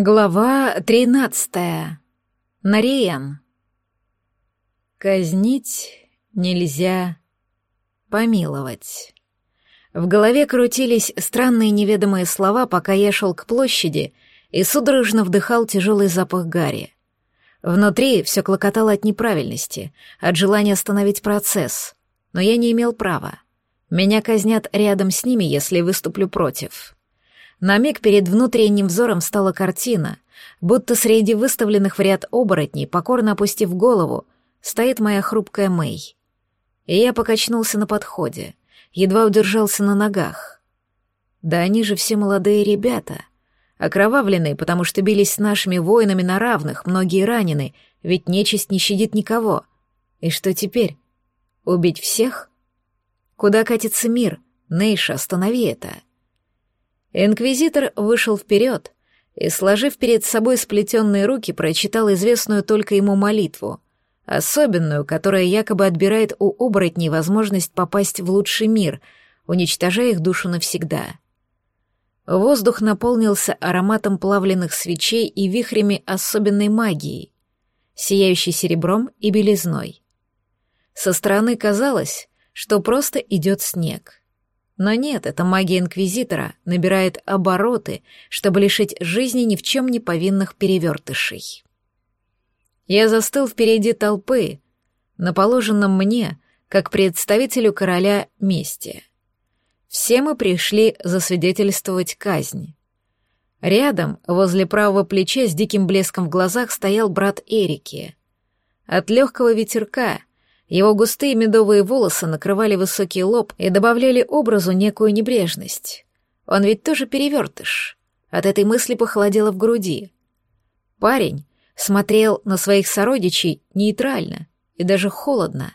Глава тринадцатая. Нариен. Казнить нельзя помиловать. В голове крутились странные неведомые слова, пока я шел к площади и судорожно вдыхал тяжелый запах гари. Внутри все клокотало от неправильности, от желания остановить процесс, но я не имел права. Меня казнят рядом с ними, если выступлю против. На миг перед внутренним взором стала картина, будто среди выставленных в ряд оборотней, покорно опустив голову, стоит моя хрупкая Мэй. И я покачнулся на подходе, едва удержался на ногах. Да они же все молодые ребята, окровавленные, потому что бились с нашими воинами на равных, многие ранены, ведь нечисть не щадит никого. И что теперь? Убить всех? Куда катится мир? Нейша, останови это. — Инквизитор вышел вперед и, сложив перед собой сплетенные руки, прочитал известную только ему молитву, особенную, которая якобы отбирает у оборотней возможность попасть в лучший мир, уничтожая их душу навсегда. Воздух наполнился ароматом плавленных свечей и вихрями особенной магии, сияющей серебром и белизной. Со стороны казалось, что просто идет снег. Но нет, эта магия Инквизитора набирает обороты, чтобы лишить жизни ни в чем не повинных перевертышей. Я застыл впереди толпы, на положенном мне, как представителю короля, месте. Все мы пришли засвидетельствовать казнь. Рядом, возле правого плеча с диким блеском в глазах, стоял брат Эрики. От легкого ветерка его густые медовые волосы накрывали высокий лоб и добавляли образу некую небрежность. Он ведь тоже перевертыш. От этой мысли похолодело в груди. Парень смотрел на своих сородичей нейтрально и даже холодно.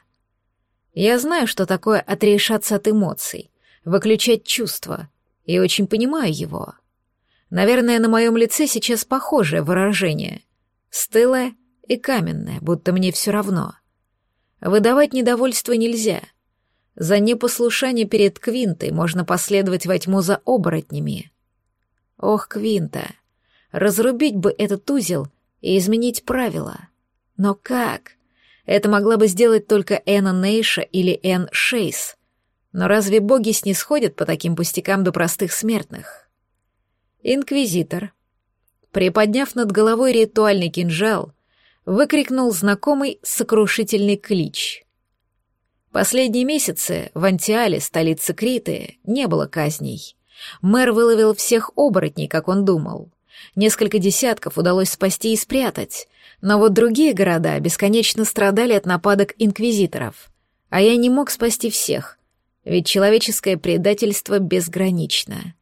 Я знаю, что такое отрешаться от эмоций, выключать чувства, и очень понимаю его. Наверное, на моем лице сейчас похожее выражение. Стылое и каменное, будто мне все равно — Выдавать недовольство нельзя. За непослушание перед Квинтой можно последовать во тьму за оборотнями. Ох, Квинта, разрубить бы этот узел и изменить правила. Но как? Это могла бы сделать только Энна Нейша или Энн Шейс. Но разве боги снисходят по таким пустякам до простых смертных? Инквизитор, приподняв над головой ритуальный кинжал, выкрикнул знакомый сокрушительный клич. Последние месяцы в Антиале, столице Криты, не было казней. Мэр выловил всех оборотней, как он думал. Несколько десятков удалось спасти и спрятать, но вот другие города бесконечно страдали от нападок инквизиторов. А я не мог спасти всех, ведь человеческое предательство безгранично.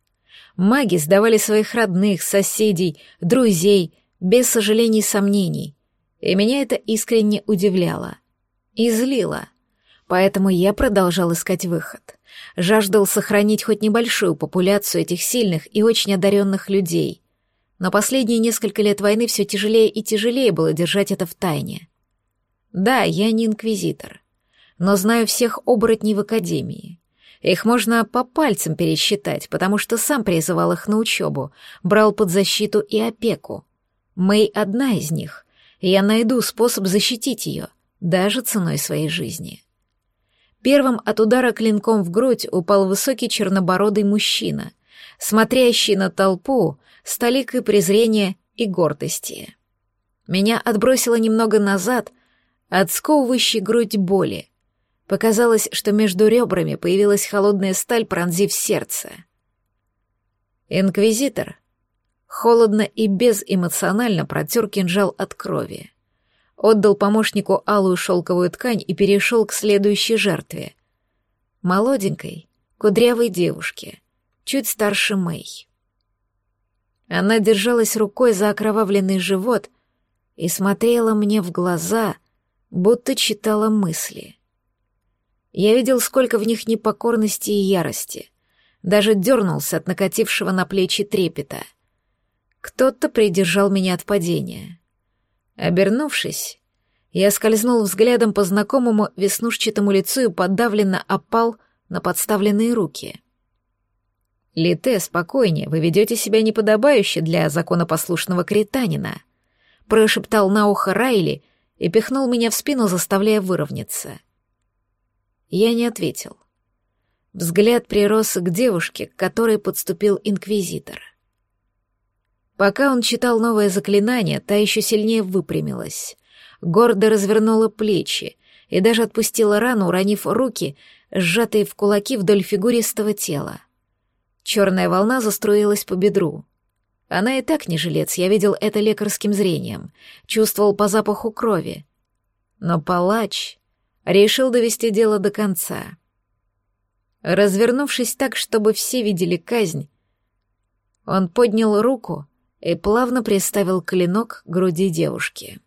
Маги сдавали своих родных, соседей, друзей, без сожалений и сомнений — и меня это искренне удивляло. И злило. Поэтому я продолжал искать выход. Жаждал сохранить хоть небольшую популяцию этих сильных и очень одаренных людей. Но последние несколько лет войны все тяжелее и тяжелее было держать это в тайне. Да, я не инквизитор, но знаю всех оборотней в Академии. Их можно по пальцам пересчитать, потому что сам призывал их на учебу, брал под защиту и опеку. Мэй одна из них, я найду способ защитить ее, даже ценой своей жизни. Первым от удара клинком в грудь упал высокий чернобородый мужчина, смотрящий на толпу с толикой презрения и гордости. Меня отбросило немного назад от грудь боли. Показалось, что между ребрами появилась холодная сталь, пронзив сердце. Инквизитор холодно и безэмоционально протер кинжал от крови. Отдал помощнику алую шелковую ткань и перешел к следующей жертве. Молоденькой, кудрявой девушке, чуть старше Мэй. Она держалась рукой за окровавленный живот и смотрела мне в глаза, будто читала мысли. Я видел, сколько в них непокорности и ярости, даже дернулся от накатившего на плечи трепета — кто-то придержал меня от падения. Обернувшись, я скользнул взглядом по знакомому веснушчатому лицу и подавленно опал на подставленные руки. Лите, спокойнее, вы ведете себя неподобающе для законопослушного кританина, прошептал на ухо Райли и пихнул меня в спину, заставляя выровняться. Я не ответил. Взгляд прирос к девушке, к которой подступил инквизитор. Пока он читал новое заклинание, та еще сильнее выпрямилась. Гордо развернула плечи и даже отпустила рану, уронив руки, сжатые в кулаки вдоль фигуристого тела. Черная волна заструилась по бедру. Она и так не жилец, я видел это лекарским зрением, чувствовал по запаху крови. Но палач решил довести дело до конца. Развернувшись так, чтобы все видели казнь, он поднял руку и плавно приставил клинок к груди девушки.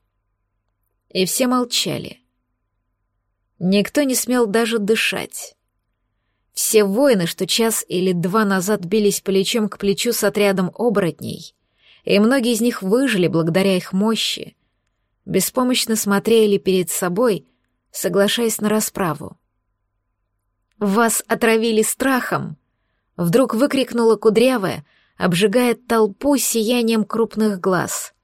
И все молчали. Никто не смел даже дышать. Все воины, что час или два назад бились плечом к плечу с отрядом оборотней, и многие из них выжили благодаря их мощи, беспомощно смотрели перед собой, соглашаясь на расправу. «Вас отравили страхом!» — вдруг выкрикнула кудрявая, обжигая толпу сиянием крупных глаз.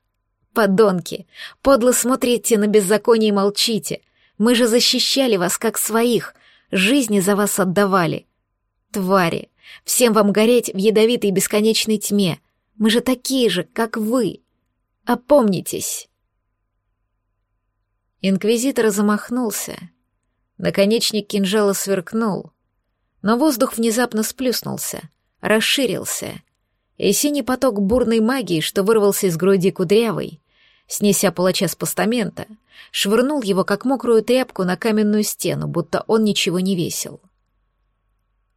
«Подонки! Подло смотрите на беззаконие и молчите! Мы же защищали вас как своих, жизни за вас отдавали. Твари, всем вам гореть в ядовитой бесконечной тьме. Мы же такие же, как вы. Опомнитесь. Инквизитор замахнулся. Наконечник кинжала сверкнул, но воздух внезапно сплюснулся, расширился, и синий поток бурной магии, что вырвался из груди кудрявой, снеся палача с постамента, швырнул его, как мокрую тряпку, на каменную стену, будто он ничего не весил.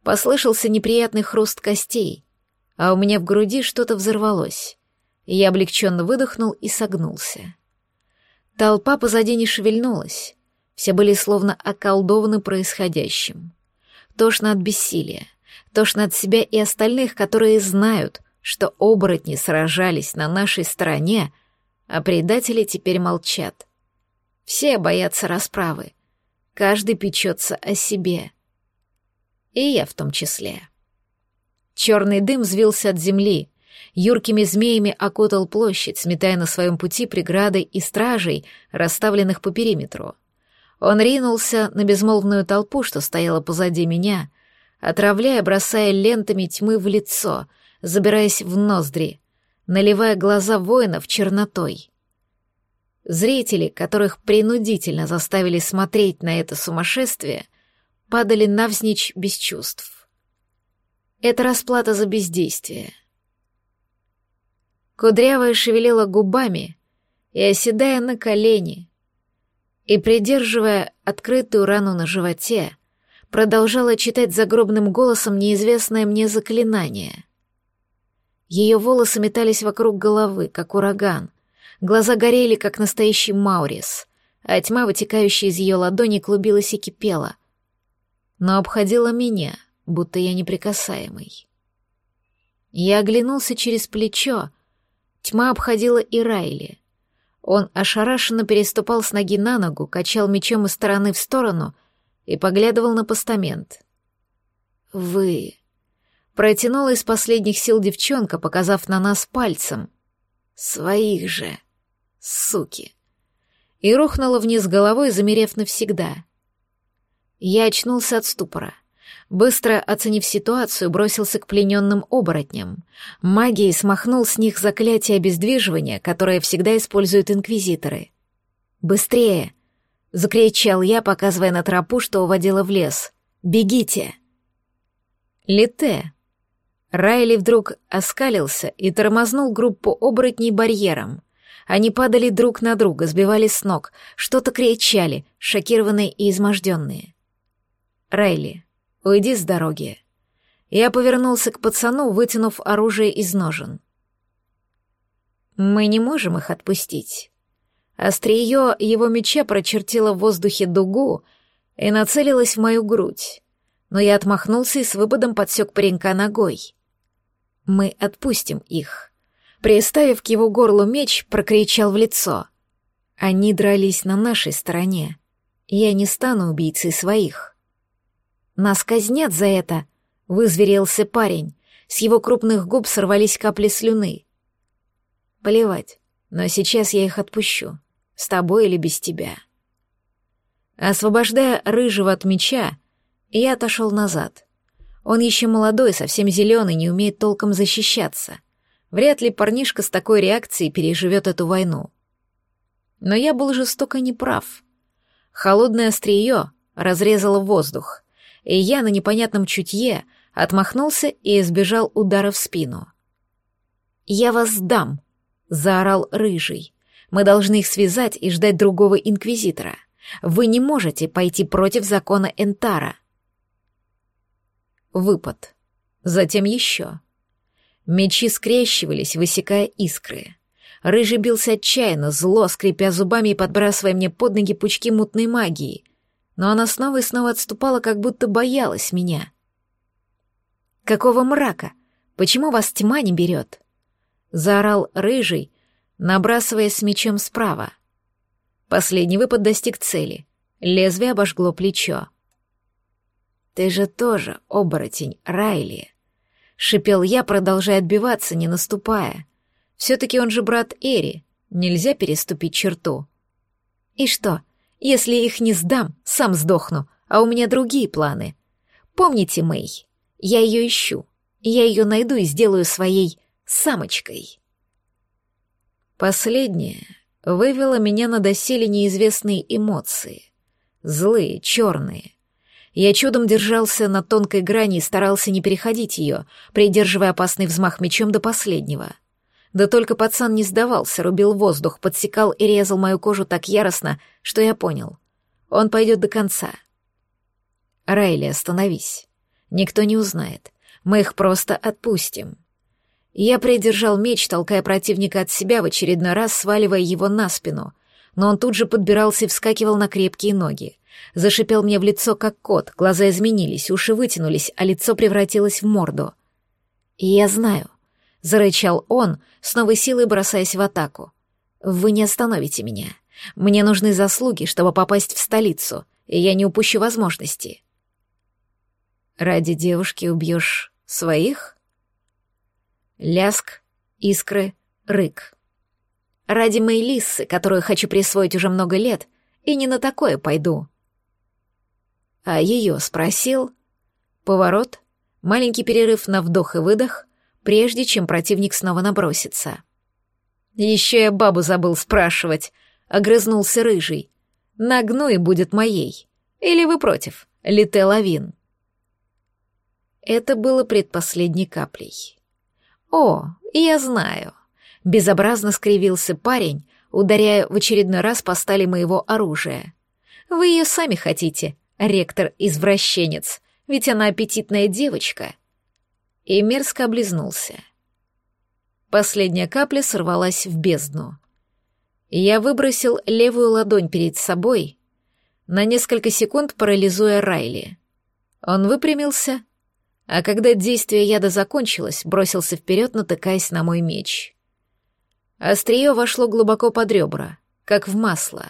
Послышался неприятный хруст костей, а у меня в груди что-то взорвалось. Я облегченно выдохнул и согнулся. Толпа позади не шевельнулась. Все были словно околдованы происходящим. Тошно от бессилия, тошно от себя и остальных, которые знают, что оборотни сражались на нашей стороне, а предатели теперь молчат. Все боятся расправы. Каждый печется о себе. И я в том числе. Черный дым взвился от земли, юркими змеями окутал площадь, сметая на своем пути преграды и стражей, расставленных по периметру. Он ринулся на безмолвную толпу, что стояла позади меня, отравляя, бросая лентами тьмы в лицо, забираясь в ноздри, наливая глаза воинов чернотой. Зрители, которых принудительно заставили смотреть на это сумасшествие, падали навзничь без чувств. Это расплата за бездействие. Кудрявая шевелила губами и, оседая на колени, и, придерживая открытую рану на животе, продолжала читать загробным голосом неизвестное мне заклинание. Ее волосы метались вокруг головы, как ураган, Глаза горели, как настоящий Маурис, а тьма, вытекающая из ее ладони, клубилась и кипела. Но обходила меня, будто я неприкасаемый. Я оглянулся через плечо. Тьма обходила и Райли. Он ошарашенно переступал с ноги на ногу, качал мечом из стороны в сторону и поглядывал на постамент. «Вы...» Протянула из последних сил девчонка, показав на нас пальцем. «Своих же!» суки!» И рухнула вниз головой, замерев навсегда. Я очнулся от ступора. Быстро оценив ситуацию, бросился к плененным оборотням. Магией смахнул с них заклятие обездвиживания, которое всегда используют инквизиторы. «Быстрее!» — закричал я, показывая на тропу, что уводила в лес. «Бегите!» Лите. Райли вдруг оскалился и тормознул группу оборотней барьером. Они падали друг на друга, сбивали с ног, что-то кричали, шокированные и изможденные. «Райли, уйди с дороги». Я повернулся к пацану, вытянув оружие из ножен. «Мы не можем их отпустить». Острие его меча прочертило в воздухе дугу и нацелилось в мою грудь, но я отмахнулся и с выпадом подсек паренька ногой. «Мы отпустим их». Приставив к его горлу меч, прокричал в лицо. Они дрались на нашей стороне. Я не стану убийцей своих. Нас казнят за это, вызверился парень. С его крупных губ сорвались капли слюны. Плевать, но сейчас я их отпущу. С тобой или без тебя. Освобождая рыжего от меча, я отошел назад. Он еще молодой, совсем зеленый, не умеет толком защищаться. Вряд ли парнишка с такой реакцией переживет эту войну. Но я был жестоко неправ. Холодное острие разрезало воздух, и я на непонятном чутье отмахнулся и избежал удара в спину. «Я вас сдам!» — заорал Рыжий. «Мы должны их связать и ждать другого инквизитора. Вы не можете пойти против закона Энтара». Выпад. Затем еще. Мечи скрещивались, высекая искры. Рыжий бился отчаянно, зло, скрипя зубами и подбрасывая мне под ноги пучки мутной магии. Но она снова и снова отступала, как будто боялась меня. «Какого мрака? Почему вас тьма не берет?» Заорал Рыжий, набрасываясь с мечом справа. Последний выпад достиг цели. Лезвие обожгло плечо. «Ты же тоже оборотень, Райли!» — шипел я, продолжая отбиваться, не наступая. «Все-таки он же брат Эри, нельзя переступить черту». «И что, если их не сдам, сам сдохну, а у меня другие планы. Помните, Мэй, я ее ищу, я ее найду и сделаю своей самочкой». Последнее вывело меня на доселе неизвестные эмоции. Злые, черные, я чудом держался на тонкой грани и старался не переходить ее, придерживая опасный взмах мечом до последнего. Да только пацан не сдавался, рубил воздух, подсекал и резал мою кожу так яростно, что я понял. Он пойдет до конца. Райли, остановись. Никто не узнает. Мы их просто отпустим. Я придержал меч, толкая противника от себя, в очередной раз сваливая его на спину, но он тут же подбирался и вскакивал на крепкие ноги. Зашипел мне в лицо, как кот, глаза изменились, уши вытянулись, а лицо превратилось в морду. «И я знаю», — зарычал он, с новой силой бросаясь в атаку. «Вы не остановите меня. Мне нужны заслуги, чтобы попасть в столицу, и я не упущу возможности». «Ради девушки убьешь своих?» Ляск, искры, рык. «Ради моей лисы, которую хочу присвоить уже много лет, и не на такое пойду», а ее спросил. Поворот, маленький перерыв на вдох и выдох, прежде чем противник снова набросится. «Еще я бабу забыл спрашивать», — огрызнулся рыжий. «Нагну и будет моей. Или вы против, Лите Лавин?» Это было предпоследней каплей. «О, я знаю», — безобразно скривился парень, ударяя в очередной раз по стали моего оружия. «Вы ее сами хотите, ректор-извращенец, ведь она аппетитная девочка. И мерзко облизнулся. Последняя капля сорвалась в бездну. Я выбросил левую ладонь перед собой, на несколько секунд парализуя Райли. Он выпрямился, а когда действие яда закончилось, бросился вперед, натыкаясь на мой меч. Острие вошло глубоко под ребра, как в масло.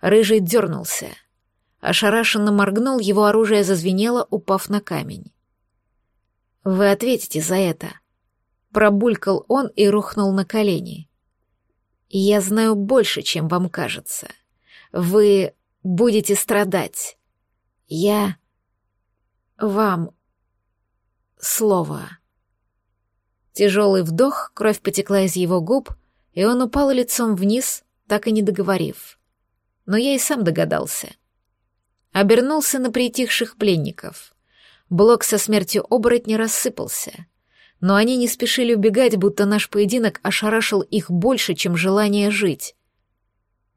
Рыжий дернулся — Ошарашенно моргнул, его оружие зазвенело, упав на камень. «Вы ответите за это», — пробулькал он и рухнул на колени. «Я знаю больше, чем вам кажется. Вы будете страдать. Я... вам... слово». Тяжелый вдох, кровь потекла из его губ, и он упал лицом вниз, так и не договорив. Но я и сам догадался — обернулся на притихших пленников. Блок со смертью оборотня рассыпался, но они не спешили убегать, будто наш поединок ошарашил их больше, чем желание жить.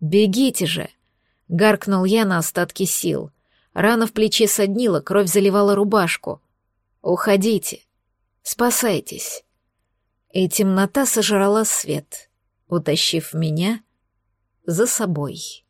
«Бегите же!» — гаркнул я на остатки сил. Рана в плече соднила, кровь заливала рубашку. «Уходите! Спасайтесь!» И темнота сожрала свет, утащив меня за собой.